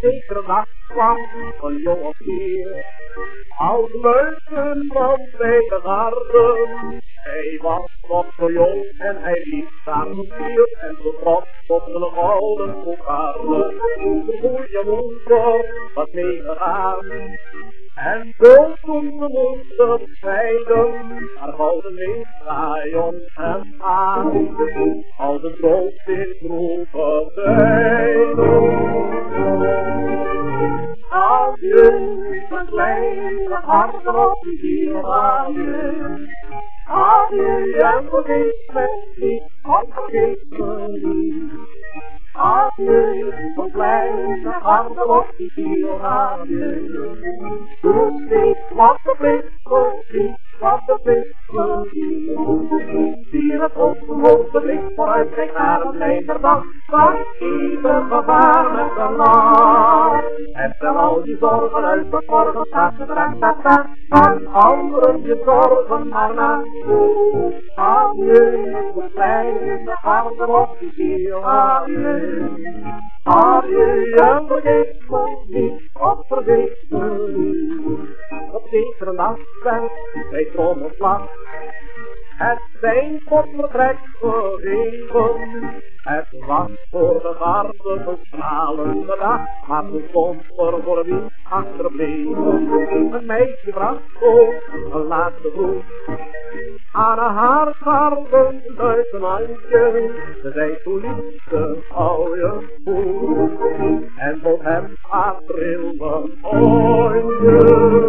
Zekere dag kwam een jonge heer, als luitenant bij de garde. Hij was nog zo jong en hij liep samen vier en zo trots op zijn gouden. De goeie moeder was meegegaan en toen toen we scheiden, haar gouden medaillon hem aan. Als een dood dit droeve Adieu, mijn kleine hartelijke hier, adieu. Adieu, en vergeet me niet, want vergeet me. Adieu, mijn kleine hartelijke hier, adieu. Doe niet wat de plicht voorziet, wat de plicht blik vooruit, kijk naar een leger dag, waar ieder gevaar met lach. En stel al die zorgen uit, dat morgen staat de draak, staat daar, van anderen je zorgen maar na. Adieu, de kleine hartelijke hier, adieu. Adieu, en vergeet me niet, of vergeet me niet. Op zekere nacht bij trommelslag het zijn vertrek gegeven. Het was voor de garde een stralende dag, maar toen stond er voor wie achterbleven. Een meisje bracht zo een laatste groet aan haar garde luitenantje. Ze zei toen liefste, je goed en tot hem haar trillen ooitje.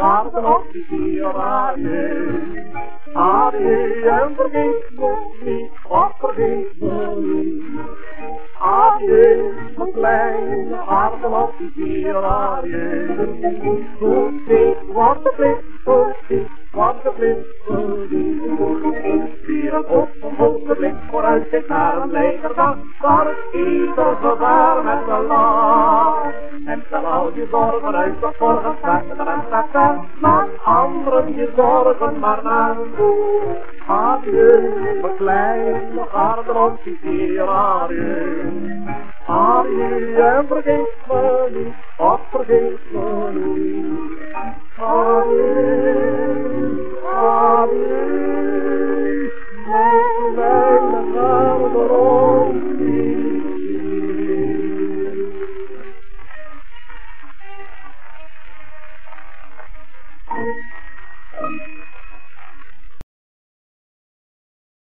Kleine gardenofficier, adieu. Adieu, en vergeet me niet, of vergeet me niet. Adieu, mijn kleine gardenofficier, adieu. Doe dit wat de plicht voorziet, wat de plicht voorziet. Vieren op een blik vooruit, zit naar een legerdag, waar het ieder gevaar met de lach. En stel al je zorgen uit, dat staat, staat, staat, staat. Laat anderen je zorgen maar na. Adieu, mijn kleine gardenofficier, adieu. Adieu, en vergeet me niet, of vergeet me niet.